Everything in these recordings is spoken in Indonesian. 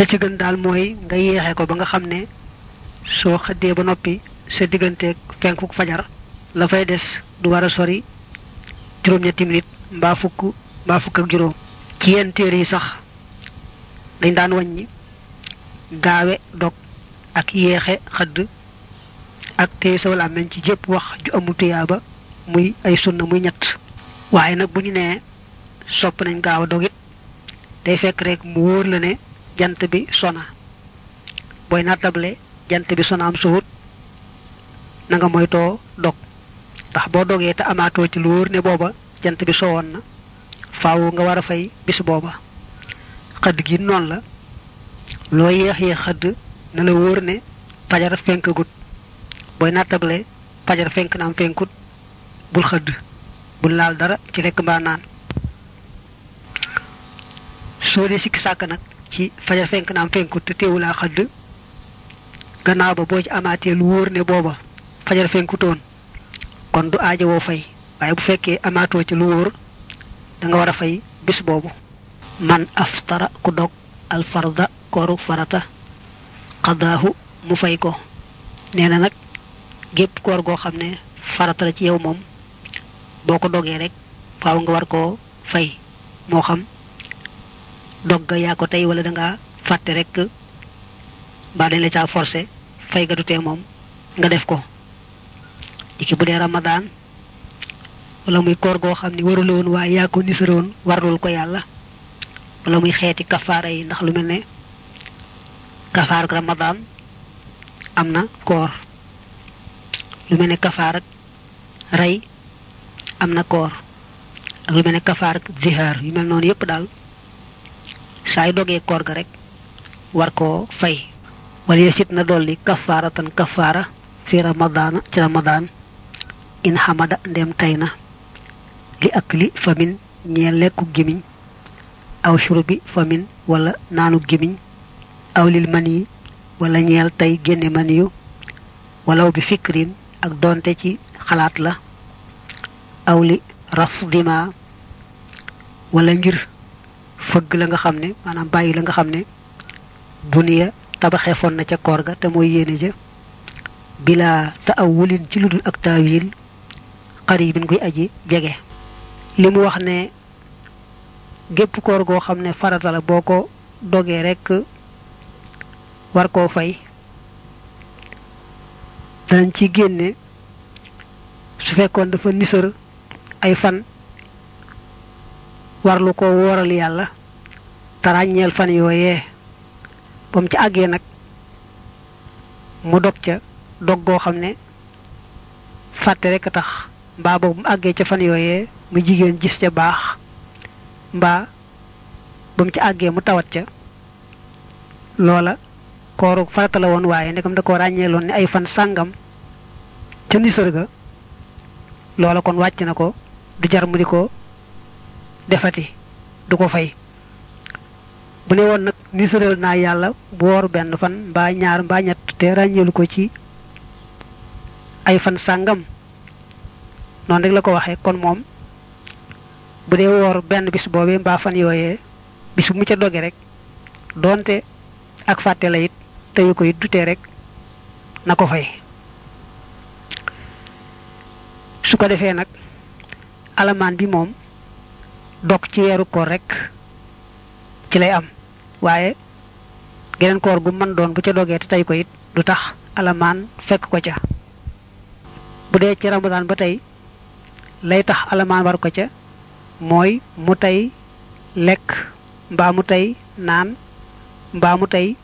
la ci gën daal mooy nga yeexe ko ba nga xam ne soo xëddee ba noppi sa digganteeg fenkuk fajar la fay des du war a sori juróom-ñetti minit mbaa fukk mbaa fukk ak juróom. ci yenn téere yi sax dañ daan wàññi gaawe dog ak yeexe xëdd ak téye sa làmmiñ ci jépp wax ju amul tuyaaba muy ay sunna muy ñett. waaye nag bu ñu nee sopp nañ gaaw a dog it day fekk rek mu wóor la ne jant bi sona. Booy nattable jant bi sona am suut na nga moytoo dog. Ndax boo dogee te amaatoo ci lu wóor ne booba jant bi sowoon na faaw nga war a fay bis booba. Xëdd gi noonu la. Loo yéex yéex xëdd na la wóor ne fajar fenk gut booy nattable fajar fenk na am fenkut. Bul xëdd bul laal dara ci lekk mbaa naan. Soo dee sikki sàkk nag ci fajar fenk na am fenkut te teewulaa xëdd gannaaw ba boo ci amaatee lu wóor ne booba fajar fenkutoon kon du aajo woo fay. Waaye bu fekkee amaatoo ci lu wóor da nga war fay bis boobu. Man aftara ku dog alfarda kooru farata xadaahu mu fay ko. Nee na nag gépp koor goo xam farata la ci yow moom boo ko dogee rek faaw nga war koo fay. Moo xam dog ga yaa ko tey wala da nga fàtte rek mbaa dañ la caa forcé fay ga du tee moom nga def ko iki bu dee ramadaan wala muy koor goo xam ne warula woon yaa ko nisaroon warlul ko yàlla wala muy xeeti kafaara yi ndax lu mel ne kafaar ak ramadaan am na koor lu mel ne kafaar ak rey am koor ak lu mel ne kafaar ak zihaar yu mel noonu yépp daal saa yu dogee koor ga rek war koo fay. Wala yesit na dolli kafaaratan kafaara fi ramadaana ci ramadaan. In xamada ndem tay na li ak li famin ñeel lekku gimiñ aw shurubi famin wala naanu gimiñ aw lil mani wala ñeel tey génne maniyu walaw bi fikrin ak donte ci xalaat la aw li raf dima wala ngir fëgg la nga xam ne maanaam bàyyi la nga xam ne buniya tabaxee foon na ca koor ga te mooy yéene ja. Bila ta aw wulin ci ludul ak taawil xaribin guy aji jege. Li mu wax ne gépp koor goo xam ne farata la boo ko dogee rek war koo fay. Ci génne su fekkoon dafa nisër ay fan warlu ko yàlla te ràññeel fan yooyee ba mu ci àggee nag mu dog ca dog goo xam ne fàtte rek tax. Mbaa boobu mu àggee ca fan yooyee mu jigéen gis ca mbaa ba mu ci àggee mu tawat ca. Loola kooru farata la woon waaye ndekam da ko ràññeeloon ne ay fan sàngam ca nisër ga. Loola kon wàcc na ko du jar mu di defati du ko fay bu ne woon nag nisëral naa yàlla bu woor benn fan mbaa ñaar mbaa ñett te ràññeelu ko ci ay fan sàngam. Noonu rek la ko waxee kon moom bu dee woor benn bis boobee mbaa fan yooyee bis mu ca rek doonte ak fàtte la it teyu ko it dutee rek na ko fay. Su ko defee nag alamaan bi moom dog ci weeru koor rek ci lay am waaye geneen koor gu mën doon bu ca dogee te tey ko it du tax alamaan fekk ko ca. Bu dee ci ramadaan ba tey lay tax alamaan war ko ca mooy mu tey lekk mbaa mu tey naan mbaa mu tey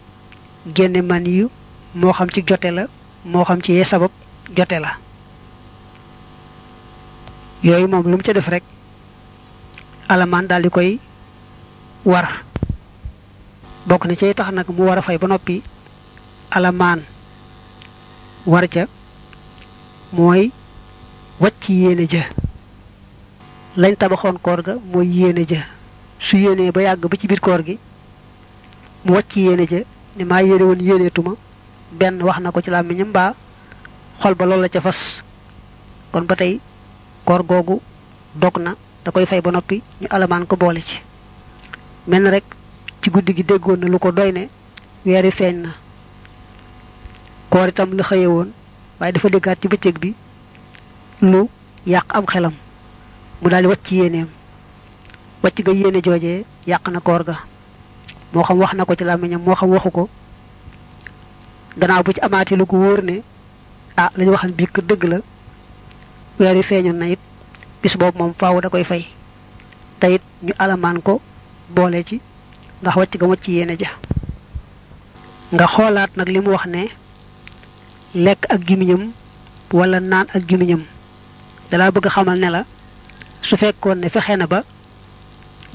génne man yu moo xam ci jote la moo xam ci yee sabab jote la. Yooyu moom lu mu ca def rek alamaan daal di koy war bokk na ci tax nag mu war a fay ba noppi alamaan war ca mooy wàcc yéene ja. Lañ tabaxoon koor ga mooy yéene ja. Su yéenee ba yàgg ba ci biir koor gi mu wàcc yéene ja ne maa yéene woon yéeneetuma benn wax na ko ci mbaa xol ba loolu la ca fas. Kon ba tey koor googu dog na da koy fay ba noppi ñu alamaan ko boole ci. Mel na rek ci guddi gi déggoon na lu ko doy ne weeri feeñ na. Koor itam la xëye woon waaye dafa déggaat ci bëccëg bi lu yàq am xelam. Mu daal wacc yéeneem. Wacc ga yéene joojee yàq na koor ga. Moo xam wax na ko ci làmmiñam moo xam waxu ko. Gannaaw bu ci amaatee lu ko wóor ne ah lañu waxal bii ko dëgg la. Weer wi feeñoon na it bis boobu moom faaw da koy fay. Te it ñu alamaan ko boole ci ndax wacc ga wacc yéene ja. Nga xoolaat nag li mu wax ne lekk ak gimiñam wala naan ak gimiñam. Dalaa bëgg xamal ne la su fekkoon ne fexe na ba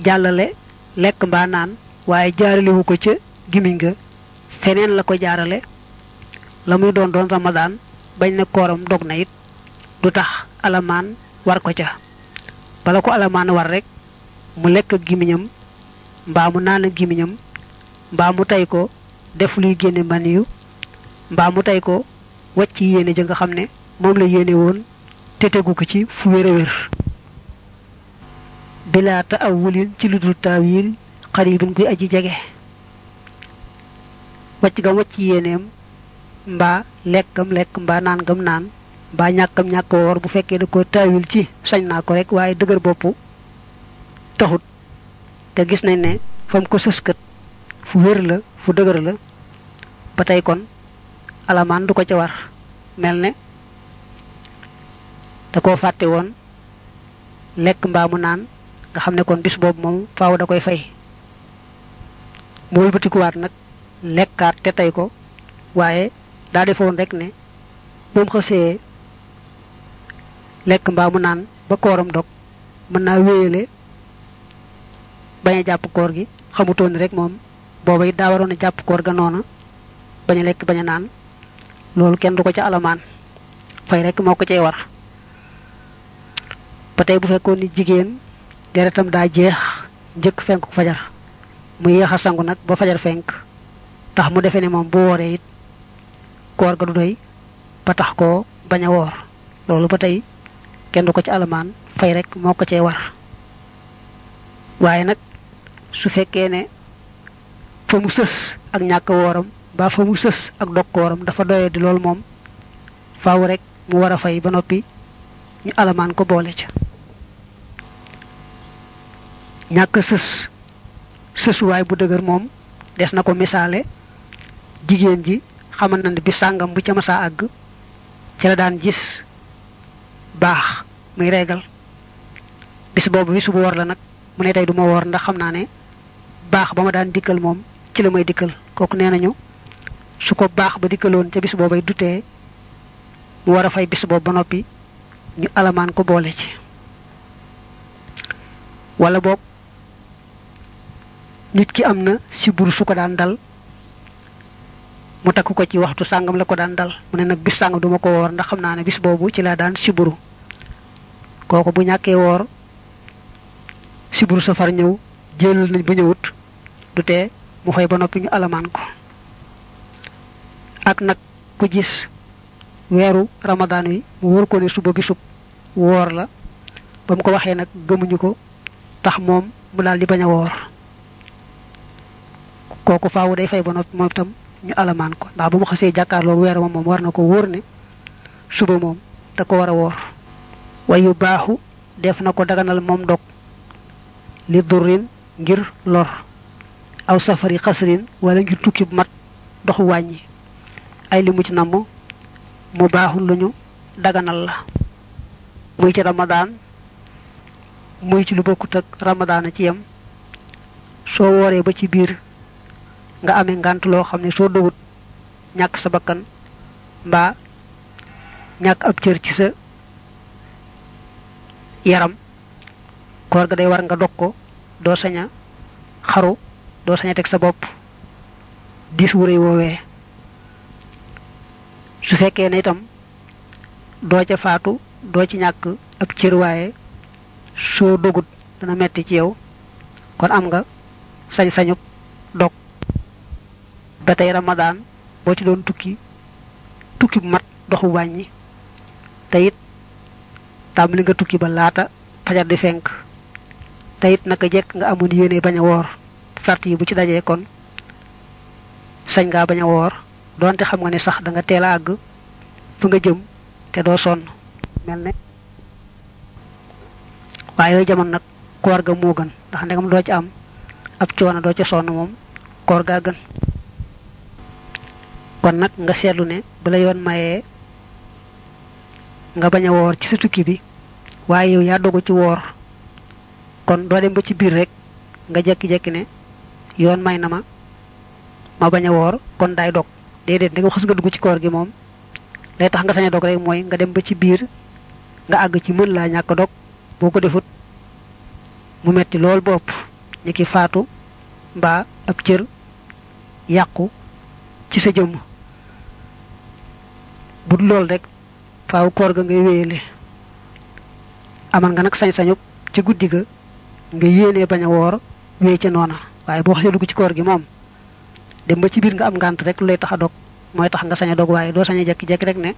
jàllale lekk mbaa naan waaye jaaralewu ko ca gimiñ ga feneen la ko jaarale. La muy doon doon ramadaan bañ ne dog na it du tax war ko ca. Bala ko alamaan war rek mu ak mbaa mu naan ak gimiñam mbaa mu tey ko def luy génne maniyu mbaa mu tey ko wacc yéene ja nga xam ne moom la yéene woon te tegu ko ci fu wér a wér. Awulin ci aji jege. Wacc gam wacc yéeneem mbaa lekkam lekk mbaa naan gam naan mbaa ñàkkam ñàkk woor bu fekkee da ko taawil ci sañ naa ko rek waaye dëgër bopp taxut te gis nañ ne fam ko sëskat fu wér la fu dëgër la ba tey kon alamaan du ko ca war. Mel ne da koo fàtte woon lekk mbaa mu naan nga xam ne kon bis boobu moom faaw da koy fay. Mu wëlbatikuwaat nag lekkaat te tey ko waaye daa defoon rek ne moom xësee lekk mbaa mu naan ba kooram dog mën naa wéyale bañ a jàpp koor gi xamutoon rek moom booba it daa waroon a jàpp koor ga noona bañ a lekk bañ a naan loolu kenn du ko ca alamaan fay rek moo ko cay war ba bu fekkoon ni jigéen deretam daa jeex njëkk fenk fajar mu yéex a sangu nag ba fajar fenk tax mu defe ne moom bu wooree it koor ga du doy ba tax koo bañ a woor loolu kenn du ci alamaan fay rek moo ko war waaye nag su fekkee ne fa mu sës ak ñàkk wooram ba fa mu sës ak dog kooram dafa doye di loolu moom faaw rek mu war a fay ba noppi ñu alamaan ko boole ca. Ñàkk sës sësuwaay bu dëgër moom des na ko misaale jigéen ji xamal na bi sàngam bu ca masaa àgg ci la daan gis baax muy reegal. Bis boobu bisu bu wor la nag mu ne tey du ndax xam ne baax ba ma daan dikkal moom ci la may dikkal. Kooku nee nañu su ko baax ba dikkaloon ca bis boobay dutee mu war a fay bis boobu ba noppi ñu alamaan ko boole ci. Wala boog nit ki am na siburu su ko daan dal mu takk ko ci waxtu sàngam la ko daan dal. Mu ne nag bis duma ko woor ndax xam naa bis boobu ci laa daan siburu. Kooku bu ñàkkee woor siburu safar ñëw jëlal nañ ba ñëwut du tee mu fay ba noppi ñu alamaan ko. Ak nag ku gis weeru ramadaan wi mu wóor ko ne suba bisub woor la ba mu ko waxee nag gëmuñu ko tax moom mu daal di bañ a woor. Faawu day fay ba noppi moom itam ñu alamaan ko. Ndax bu mu xasee jàkkaarloog weer ma moom war na ko wóor ne suba moom da ko war a woor. Wayu baaxu def na ko daganal moom dog li durrin ngir lor aw safari xasrin wala ngir tukki mat doxu wàññi. Ay li mu ci namm mu baaxul lu ñu daganal la. Muy ci ramadaan muy ci lu bokkut ak ramadaan ci yem. Soo wooree ba ci biir nga amee ngànt loo xam ne soo dogut ñàkk sa bakkan mbaa ñàkk ab cër ci sa yaram koor ga day war nga dog ko doo saña xaru doo saña teg sa bopp. Dis wu woowee. Su fekkee ne itam doo ca faatu doo ci ñàkk ab cër soo dogut dana metti ci yow. Kon am nga sañ-sañu dog. Ba tey ramadaan boo ci doon tukki tukki mat doxu wàññi. Te it tàmbali nga tukki ba laata fajar di fenk. Te it naka jekk nga amoon yéene bañ a woor sart yi bu ci dajee kon sañ ngaa bañ a woor donte xam nga ne sax da nga teel a nga jëm te doo sonn. Mel yooyu jamono nag koor ga moo gën ndax ndegam doo ci am ab coono doo ca sonn moom koor gaa gën. Kon nag nga seetlu ne bala yoon mayee nga bañ a woor ci bi waaye yow yaa dogu ci woor kon doo dem ba ci biir rek nga jekki-jekki ne yoon may na ma ma bañ a woor kon daay dog. Déedéet ndegam xas nga dugg ci koor gi moom. Lay tax nga sañ dog rek mooy nga dem ba ci biir nga àgg ci mën laa ñàkk dog. Boo ko defut mu metti lool bopp. Ni ki faatu mbaa ab cër ci sa jëmm. Bu lool rek faaw koor ga ngay wéyale. Amal nga nag sañ-sañu ci guddi ga nga yéenee bañ a woor wéy ca noona waaye boo xasee dugg ci koor gi moom dem ba ci biir nga am ngànt rek lu lay tax a dog mooy tax nga sañ a dog waaye doo sañ a jekki-jekki rek ne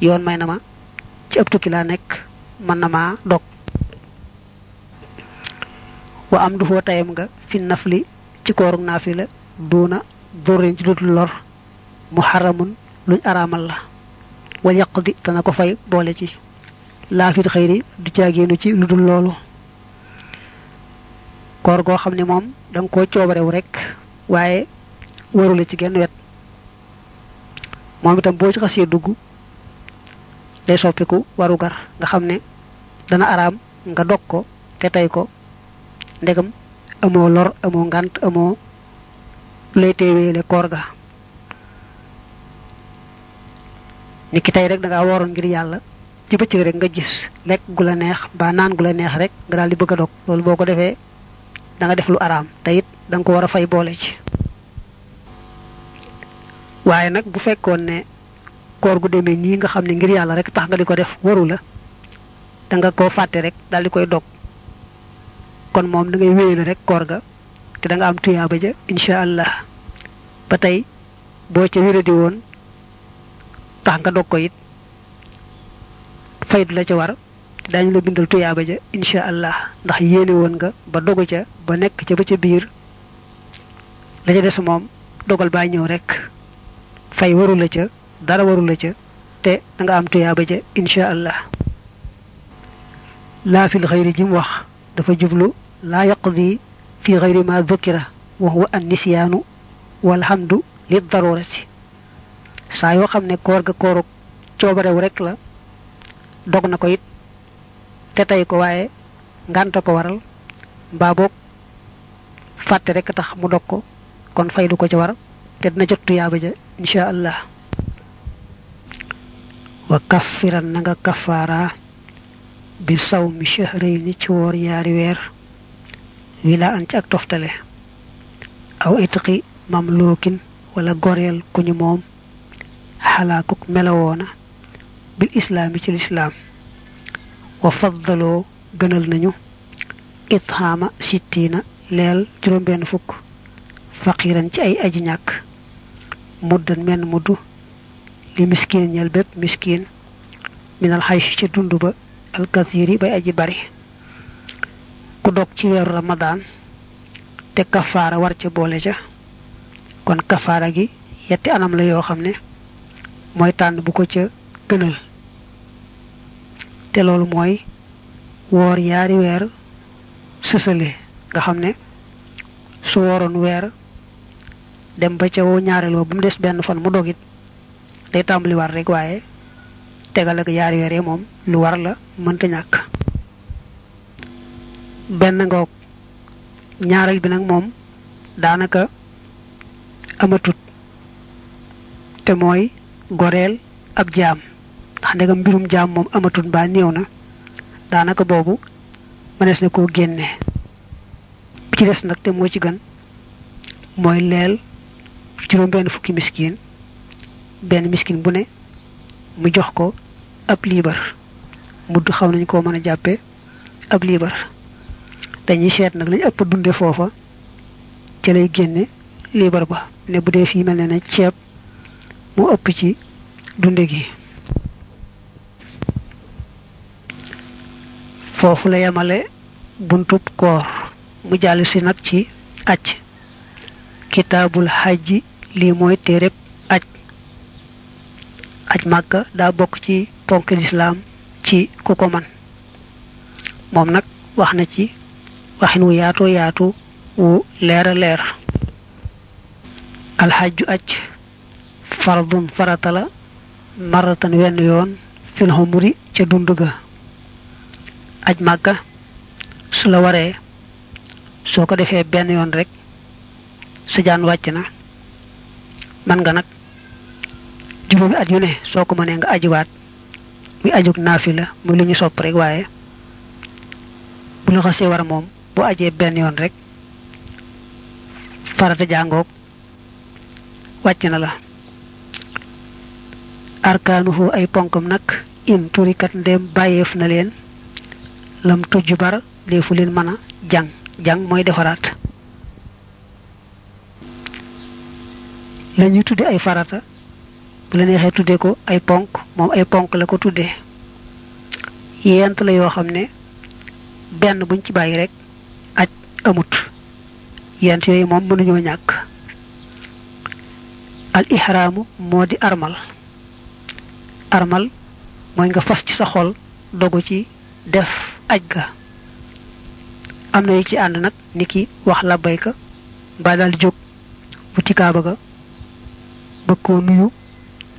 yoon may na ma ci ab tukki laa nekk mën na dog. Wa am du foo tayam nga fi nafli ci koorug naafila duuna dorrin ci dudul lor muharramun luñ araamal la. Wal yaqdi dana ko fay boole ci. Laafit xëyri du caagéenu ci lu dul loolu. Koor goo xam ne da nga koo coobarewu rek waaye warula ci genn wet. Moom itam boo ci xasee dugg day soppiku warugar nga xam ne dana araam nga dog ko te tey ko. Ndegam amoo lor amoo ngant amoo lay teeweele koor ga. Ni ki tey rek da waroon ngir yàlla. Ci rek nga gis lekk gu la neex ba naan gu la neex rek nga daal di bëgg a dog. Loolu boo ko defee da nga def lu araam te it da nga ko war a fay boole ci. Waaye nag bu fekkoon ne koor gu demee nii nga xam ngir rek tax nga di def waru la da nga koo fàtte rek daal dog. Kon moom da ngay wéyale rek koor ga te da nga am ja incha allah. Ba tey boo ca wéradi woon tax nga dog ko it faydu la war daañu la bindal tuyaaba ja incha allah ndax yéene woon nga ba dogu ca ba nekk ca ba ca biir la ca des moom dogal baa ñëw rek fay waru la ca dara waru la ca te da nga am tuyaaba ja incha allah laa fil xayri ji mu wax dafa jublu laa yaqdi fi xayri ma dhukira wa huwa an nisyaanu walhamdu li darurati saa yoo xam ne koor ga kooru coobarew rek la dog na ko it te tey ko waaye ngànta ko waral mbaa boog fàtte rek tax mu dog ko kon fay du ko ci war te dina jot tuyaaba ja insha allah. Wa kaffiran na nga kafaara bi saw mi shahrayni ci woor yaari weer wila an ci ak toftale. Aw itqi mamlookin wala goreel ku ñu moom xalaakuk melawoona bil islaami ci lislaam wa faddaloo gënal nañu. Ithaama sittiina leel juróom benn fukk. Faqiran ci ay aji ñàkk. Muddan menn mudd. Li miskin ñel bépp miskin minal xaysi ca dund ba alkathiri bay aji bari. Ku dog ci weeru ramadaan te kafaara war ca boole ca kon kafaara gi yetti anam la yoo xam ne mooy tànn bu ko ca gënal. Te loolu mooy woor yaari weer sësale nga xam ne su wooroon weer dem ba ca woo ñaareel ba bu mu des benn fan mu dogit day tàmbali war rek waaye tegal ak yaari weer yi moom lu war la mënta ñàkk benn ngoog ñaareel bi nag moom daanaka amatut te mooy goreel ab jaam ndax ndegam mbirum jaam moom amatut mbaa néew na daanaka boobu mënees na koo génne bi ci des nag te moo ci gën mooy leel juróom benn fukki miskin benn miskin bu ne mu jox ko ab liibar mudd xaw nañ koo mën a jàppe ab liibar dañuy seet nag lañ ëpp dunde foofa ca lay génne liibar ba ne bu dee fii mel ne na ceeb mu ëpp ci dunde gi foofu la yemale buntub koor mu jàll si nag ci aj. Kitaabul xajji lii mooy téereb aj. Aj màkka daa bokk ci ponk lislaam ci ku ko man. Moom nag wax na ci waxin wu yaatoo yaatu wu leera leer. Alxajju aj fardun farata la maratan wenn yoon fil xumuri ca dund ga aj màkka su la waree soo ko defee benn yoon rek sa jaan wàcc na. Man nga nag juróomi at yu ne soo ko mënee nga ajiwaat muy ajug naafi la muy lu ñu sopp rek waaye bu la xasee war moom bu ajee benn yoon rek farata jàngoog wàcc na la. Arkaanuhu ay ponkam nag in turikat ndem bàyyeef na leen lam tujj bar deefu leen mën a jàng. Jàng mooy defaraat. La tudde ay farata. Bu la neexee tudde ko ay ponk. Moom ay ponk la ko tudde. Yent la yoo xam ne benn buñ ci bàyyi rek aj amut. Yent yooyu moom mënuñoo ñàkk. Al ihraamu moo di armal. Armal mooy nga fas ci sa xol dogu ci def aj ga. Am na yu ci ànd nag ni ki wax labbayka mbaa daal di jóg wuti kaaba ga bëgg koo nuyu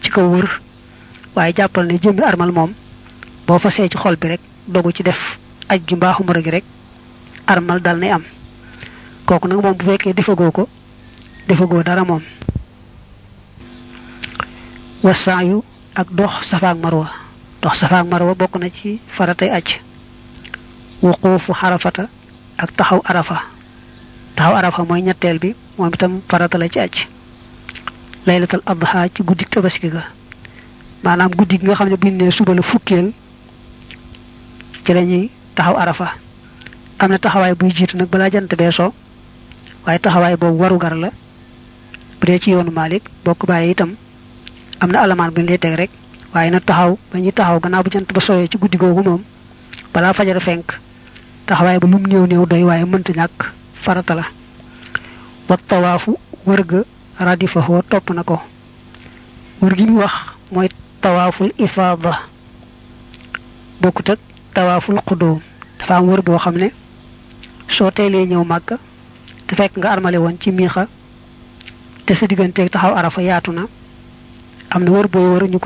ci kaw wër. Waaye jàppal ne jëmmi armal moom boo fasee ci xol bi rek dogu ci def aj gi gi rek armal dal nay am. Kooku nag moom bu fekkee defagoo ko defagoo dara moom. Wasaayu ak dox safaak marwa. Dox safaak marwa bokk na ci faratay wuquufu xarafata ak taxaw arafa. Taxaw arafa mooy ñetteel bi moom itam farata la ci aj. Laylatal adha ci guddik tabaski ga. Maanaam guddi gi nga xam ne buñ ne suba la fukkeel ci lañuy taxaw arafa. Am na buy jiitu nag balaa jant bee so waaye taxawaay boobu warugar la. Bu dee ci yoonu Malik bokk bàyyi itam am na alamaan bu ñu lay teg rek waaye nag taxaw ba ñuy taxaw gannaaw bu jant ba sooyee ci guddi googu moom balaa fajar fenk taxawaay ba lum néew néew doy waaye mënta ñàkk farata la. Wa tawaafu wër ga radifahoo topp na ko. Wër gi wax mooy tawaaful ifaada. Bokkut ak tawaaful xudóom dafa am wër boo xam ne soo teelee ñëw te fekk nga armale woon ci miixa te sa digganteeg taxaw arafa yaatu na am na wër wër mi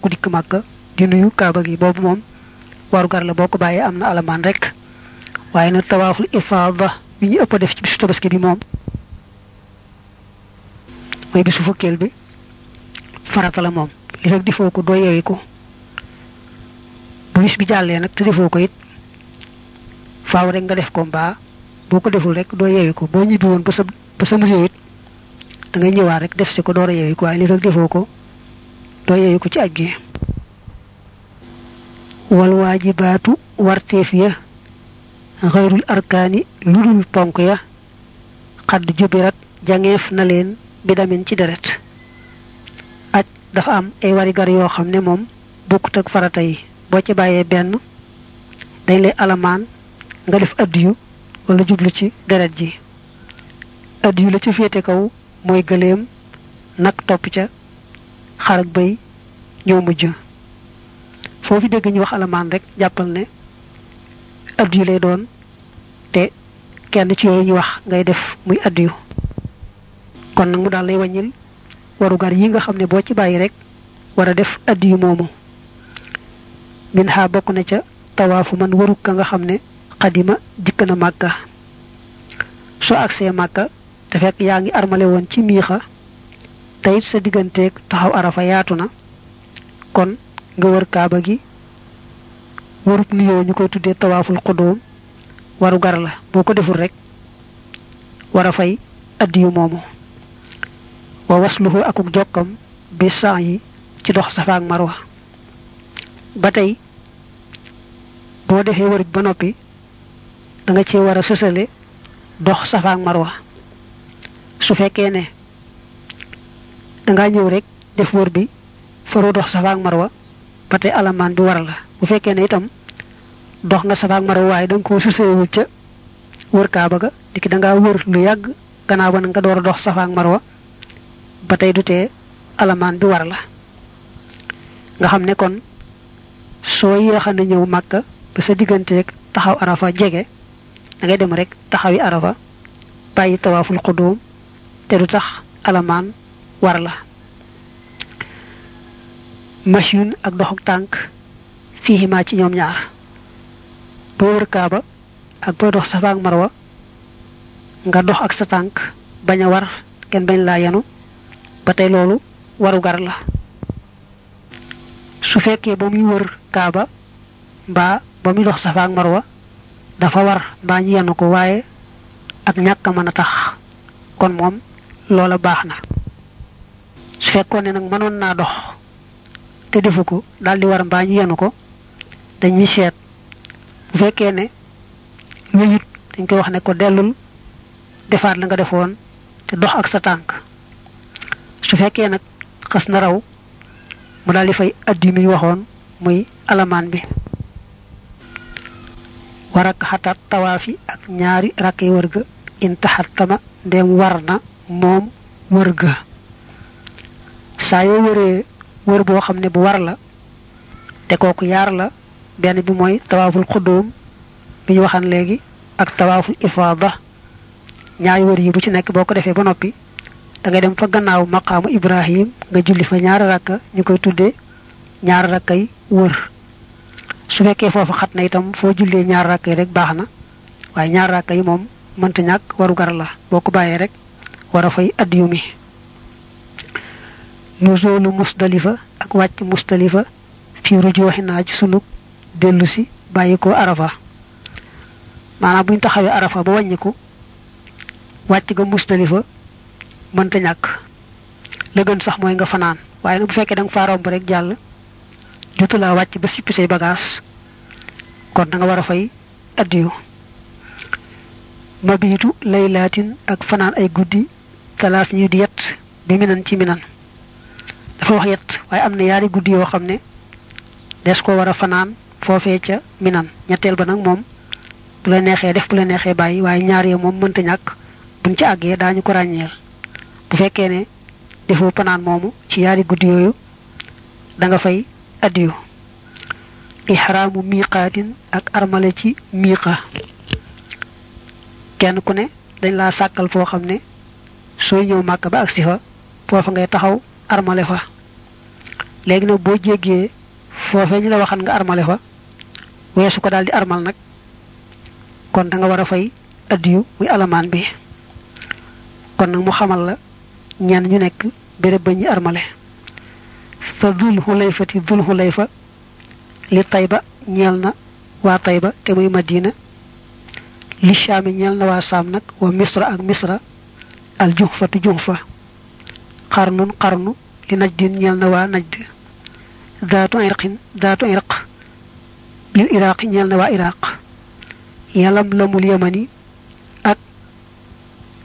ku dikk màgg di nuyu kaaba gi boobu moom warugar la boo ko bàyyee am na alamaan rek. Waaye nag tawaaful ifaada bi ñu ëpp def ci bisu tabaski bi moom mooy bisu fukkeel bi farata la moom. Li fekk defoo ko doo yewi ko. Bu bis bi jàllee nag te defoo ko it faaw rek nga def ko mbaa boo ko deful rek doo yewi ko. Boo ñibbi woon ba sa ba sa da ngay ñëwaat rek def si ko door a yewi ko. Waaye li fekk defoo ko doo ko ci aj gi wal waajibaatu warteef ya xayrul arkaani lu dul ponk ya xadd jubirat jangeef na leen bi damin ci deret. Aj dafa am ay warigar yoo xam ne moom bokkut ak farata yi. Boo ci bàyyee benn dañ lay alamaan nga def addiyu wala jublu ci deret ji. Addiyu la ci féete kaw mooy gëléem nag topp ca xar ak bëy mujj. Foofu dégg ñu wax alamaan rek jàppal ne addiyu lay doon te kenn ci yooyu ñu wax ngay def muy addiyu kon nag mu daal lay wàññil warugar yi nga xam ne ci bàyyi rek war a def addiyu moomu. Min xaa bokk na ca tawaafu man waru ka nga xam ne xadima dikk na màkka. Soo agsee màkka te armale woon ci miixa te it sa digganteeg taxaw arafa yaatu na. Kon nga wër kaaba gi? Warub nuyoo ñu koy tuddee tawaaful xudóom waru gar la boo ko deful rek war a fay addiyu moomu. Wa wasluhu akuk jokkam bi saa yi ci dox safa ak marwa. Ba tey boo defee bi ba noppi da nga ci war a sësale dox safa ak marwa. Su fekkee ne dangaa ñëw rek def wër bi faroo dox safa ak marwa ba tey alamaan bi war la bu fekkee ne itam dox nga safa ak marwa waaye da nga koo sësalewul ca wër kaaba ga diki da ngaa wër lu yàgg gannaaw ba nga door dox safa ak marwa ba tey du bi war la. Nga xam kon soo yéexa na ñëw màkka ba sa digganteeg taxaw arafa jege da ngay dem rek taxawi arafa bàyyi tawaaful xudóom te du tax alamaan war la machine ak doxuk tànk fiihimaa ci ñoom ñaar. Boo wër kaaba ak boo dox safa ak marwa nga dox ak sa tànk bañ a war kenn bañ laa yenu. Ba tey loolu waru gar la. Su fekkee ba muy wër kaaba ba muy dox safa ak marwa dafa war mbaa ñu yenu ko waaye ak ñàkk mën a tax. Kon moom loola baax na. Su fekkoon ne nag mënoon naa dox te defu ko daldi war mbaa ñu yenu ko bu ne wéyut dañ koy wax ne ko dellul defaat la nga defoon te dox ak sa tànk. Su fekkee nag xas na raw mu daldi fay addi mi waxoon muy alamaan bi. Warak xataat tawaafi ak ñaari rakkay wër ga intaxattama ndem war na moom wër ga. Saa yoo wëree wër boo xam ne bu war la te kooku yaar la benn bi mooy tawaaful xudduum bi ñu waxan léegi ak tawaaful ifaada. Ñaari wër yi bu ci nekk boo ko defee ba noppi da ngay dem fa gannaaw maqaamu ibrahim nga julli fa ñaari rakka ñu koy tuddee ñaari rakkay wër. Su fekkee foofu xat na itam foo jullee ñaari rakka yi rek baax na waaye ñaari rakka yi moom mënta ñàkk waru gar la. Boo ko bàyyee rek war a fay addiyu mi nuzoolu musdalifa ak wàcc musdalifa fii rujooxi naa ci sunu dellu si bàyyi ko arafa. Maanaam buñ taxawee arafa ba wàññiku wàcc ga musdalifa mënta ñàkk. La gën sax mooy nga fanaan. Waaye nag bu fekkee da nga faa romb rek jàll jotu laa wàcc ba sippi say bagage kon da nga war fay addiyu. Mabiitu laylaatin ak fanaan ay guddi talaas ñu di bi minan ci minan dafa wax yett am na yaari guddi yoo xam ne des ko war a fanaan ca minan. Ñetteel ba nag moom bu la neexee def bu la neexee bàyyi waaye ñaar ya moom mënta ñàkk. Buñ ci àggee daañu ko ràññeel. Bu fekkee ne defoo fanaan moomu ci yaari guddi yooyu da nga fay addiyu ihraamu miiqaatin ak armale ci miiqa. Kenn ku ne dañ laa sàkkal foo xam ne sooy ñëw màkk ba agsi fa foofa ngay taxaw armale fa léegi nag boo jéggee foofee ñu la waxan nga armale fa weesu ko daal di armal nag kon da nga war a fay addiyu muy alamaan bi. Kon nag mu xamal la ñenn ñu nekk béréb ba ñuy armale. Fa dul xulayfati dul xulayfa li tayba ñeel na waa tayba te muy madina. Li shaami ñeel na waa saam wa misra ak misra al juxfatu juxfa xarnun xarnu li najdin ñeel na najd ذات عرق ذات عرق. للعراق يلنا وعراق يلم لم اليمني أك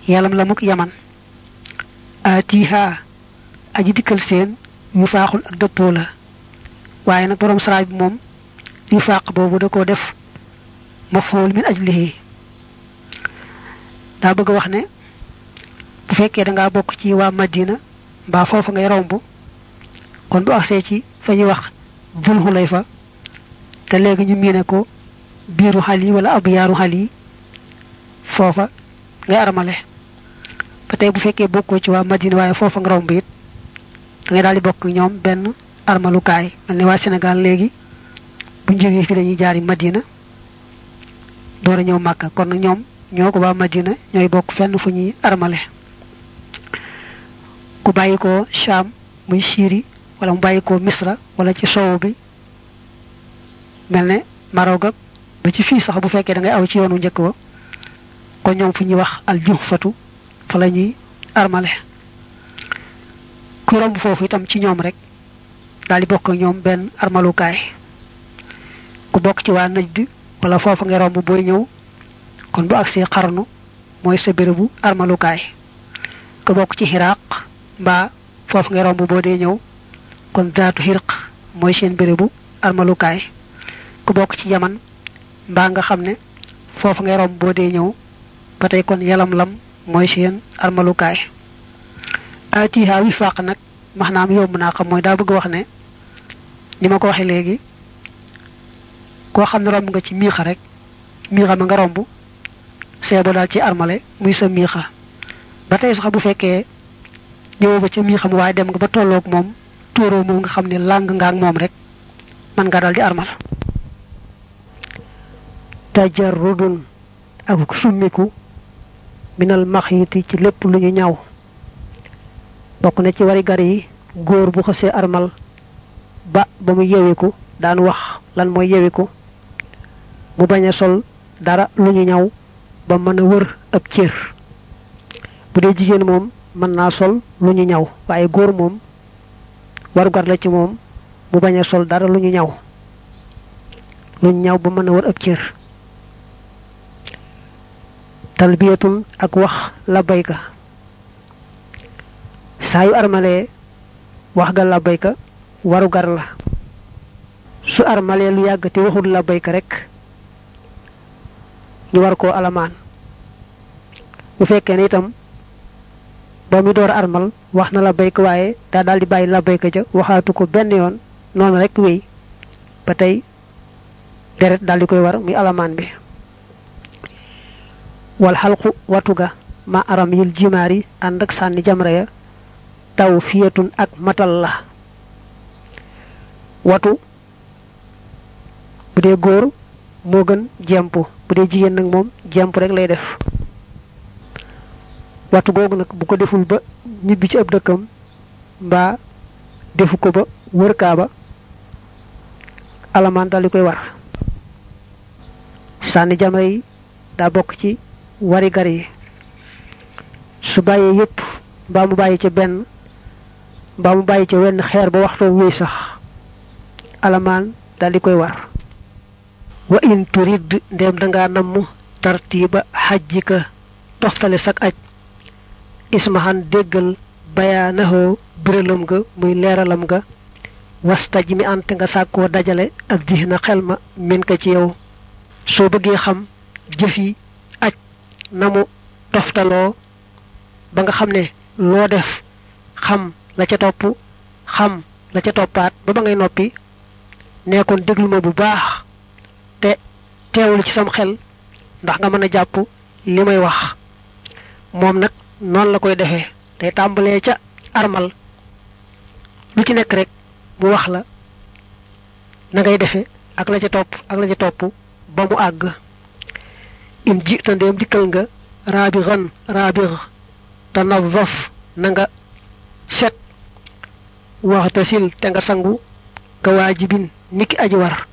يلم لمك يمن. آتيها. أجدك السين مفاق أكدبولا وعين برم سرعب موم يفاق بوبو دكو دف. مفعول من أجله. دا بغا واخني بو فكي دا بوك تي وا مدينة. با فوفو غاي رومبو. كون بو أخسي fa ñuy wax dul xulayfa te léegi ñu miine ko biiru xal yi wala ab yaaru xal yi foofa ngay armale. Ba tey bu fekkee bokkoo ci waa madina waaye foofa nga romb it da ngay daal di bokk ñoom benn armalukaay. Mel ne waa Sénégal léegi buñ jógee fi dañuy jaari madina door a ñëw màkka. Kon ñoom ñoo ko waa madina ñooy bokk fenn fu ñuy armale. Ku bàyyi ko Cham muy Syrie wala mu bàyyi ko Misra wala ci sowu bi mel ne Maroc ak ba ci fii sax bu fekkee da ngay aw ci yoonu njëkk wa kon ñoom fu ñuy wax al juhfatu fa la ñuy armale. Ku romb foofu itam ci ñoom rek daal di bokk ak ñoom benn armalukaay. Ku bokk ci waa Najd wala foofa ngay romb booy ñëw kon bu agsee xarnu mooy sa bérébu armalukaay. Ku bokk ci xiraq mbaa foofu ngay romb boo dee ñëw kon daatu xirq mooy seen bérébu armalukaay. ku bokk ci yaman mbaa nga xam ne foofu ngay romb boo dee ñëw ba kon yalam lam mooy seen armalukaay. atiha wi faq nag maanaam yomb naa xam mooy daa bëgg wax ne ni ma ko waxee léegi koo xam ne nga ci miixa rek miixa ma nga romb seebo daal ci armale muy sa miixa. ba tey sax bu fekkee ñëwoo ba ca miixam dem nga ba tolloog moom tuuroo moom nga xam ne làng nga ak moom rek man nga daal di armal. Tajarrudun ak summiku minal maxyiti ci lépp lu ñu ñaw bokk na ci wari gar yi góor bu xasee armal ba ba mu yewiku daan wax lan mooy yewiku mu sol dara lu ñu ñaw ba mën a wër ab cër. Bu dee jigéen moom mën naa sol lu ñu ñaw waaye góor moom warugar la ci moom mu bañ a sol dara lu ñu ñaw lu ñaw ba mën a ab cër. Talbiyatun ak wax labbayka saa yu armalee wax ga labbayka warugar la. Su armalee lu yàgg te waxul labbayka rek ñu war koo alamaan. Bu ne itam mu door armal wax na labbayka waaye daa daal di bàyyi labbayka ja waxaatu ko benn yoon noonu rek wéy. Ba tey deret daal di koy war muy alamaan bi. Wal xalqu watuga ma aram yil jimaari ànd ak jamra ya taw fiyatun ak matal la. Watu bu dee góor moo gën jemp bu dee jigéen nag moom jemp rek lay def watu googu nag bu ko deful ba ñibbi ci ab dëkkam defu ko ba wër kaaba alamaan dal war. Sànni jamra yi daa bokk ci wari gar yi. Su bàyyee yépp mbaa mu bàyyi ca benn mbaa mu bàyyi ca wenn xeer ba waxtoo wéy sax alamaan dal war. Wa in turid ndéem danga namm tartiba xajjika toftale sak aj ismahan déggal bayaanahoo biralam ga muy leeralam ga. Wastaj mi nga sàkkoo dajale ak dihna xel min ka ci yow. Soo bëggee xam jëfi aj namu toftaloo ba nga xam loo def xam la ca topp xam la ca toppaat ba ba ngay noppi nekkoon déglu ma bu baax te teewul ci sam xel ndax nga mën a jàpp li may wax. Moom nag noonu la koy defee. Day tàmbalee ca armal. Lu ci nekk rek mu wax la na ngay defe ak la ca topp ak la ca topp ba mu àgg. In ji ta nga na nga set. Waxtasil te nga sangu ka waajibin niki aji war.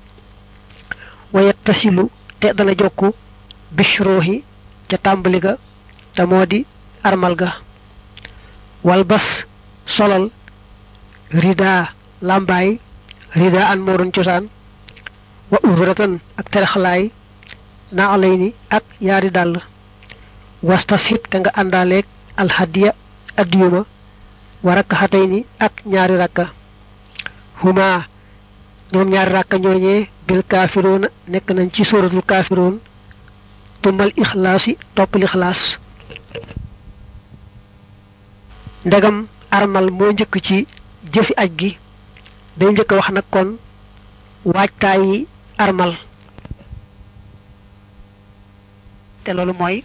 Wayet tasilu te dana jokku bishroohi ca tàmbali ga te moo di armal ga wal bas solal rida lambaay rida an moo doon cosaan wa uzratan ak terexlaay na alay ni ak yaari dàll wastashib te nga àndaaleeg alhadiya addiyuma wa rakkaxatay ni ak ñaari rakka huma ñoom ñaari rakka ñooñee bil kaafiroona nekk nañ ci suratul kaafiroon tumal ixlaasi topp lixlaas ndegam armal moo njëkk ci jëfi aj gi. day njëkk wax nag kon waajtaayi armal. te loolu mooy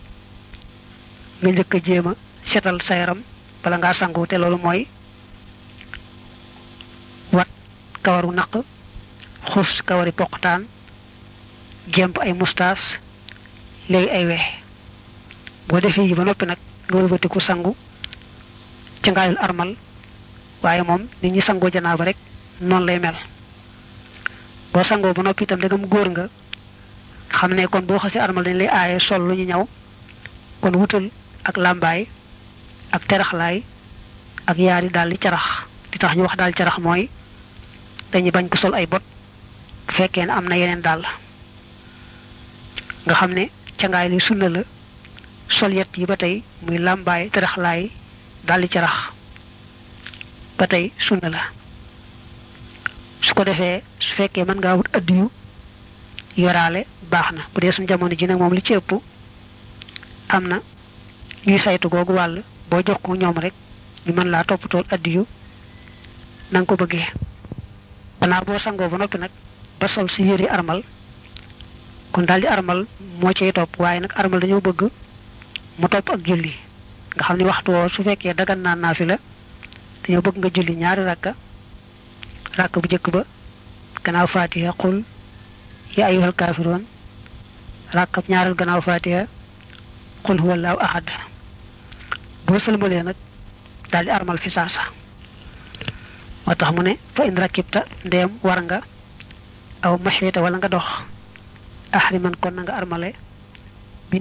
nga njëkk a jéem a setal sa yaram bala ngaa sangu te loolu mooy wat kawaru naq kawari poqtaan gemp ay mustaas léegi ay weex. boo defee yi ba noppi nag nga wëlbatiku sangu ca ngaayul armal waaye moom nit ñi sangoo janaaba rek noonu lay mel. Boo sangoo ba noppi itam dagam góor nga xam ne kon boo xasee armal dañ lay aaye sol lu ñu ñaw kon wutal ak làmbaay ak teraxlaay ak yaari daal di carax. Di tax ñu wax daal carax mooy dañuy bañ ko sol ay bot bu fekkee ne am na nga xam ne cangaay li sunna la sol yet yi ba tey muy làmbaay teraxlaay daal di carax. Ba tey sunna la. Su ko defee su fekkee mën ngaa wut addiyu yoraale baax na. Bu dee suñ jamono ji nag moom li ci ëpp am na ñuy saytu googu wàll boo jox ko ñoom rek ñu mën laa toppatool addiyu na nga ko boo sangoo ba noppi nag ba sol si yëri armal kon daal di armal moo cay topp. Waaye nag armal dañoo bëgg mu topp ak julli nga xam ni waxtu su fekkee dagan naa naafi la dañoo bëgg nga julli ñaari rakka rakk bu njëkk ba gannaaw fatiha qul ya ayyuhal kaafiroon rakkab ñaareel gannaaw fatiha qul huwallahu ahad. Boo sëlmalee nag daal di armal fi saasa moo tax mu ne fa in rakibta ndeem war nga aw maxeeta wala nga dox ahriman kon na nga armale bi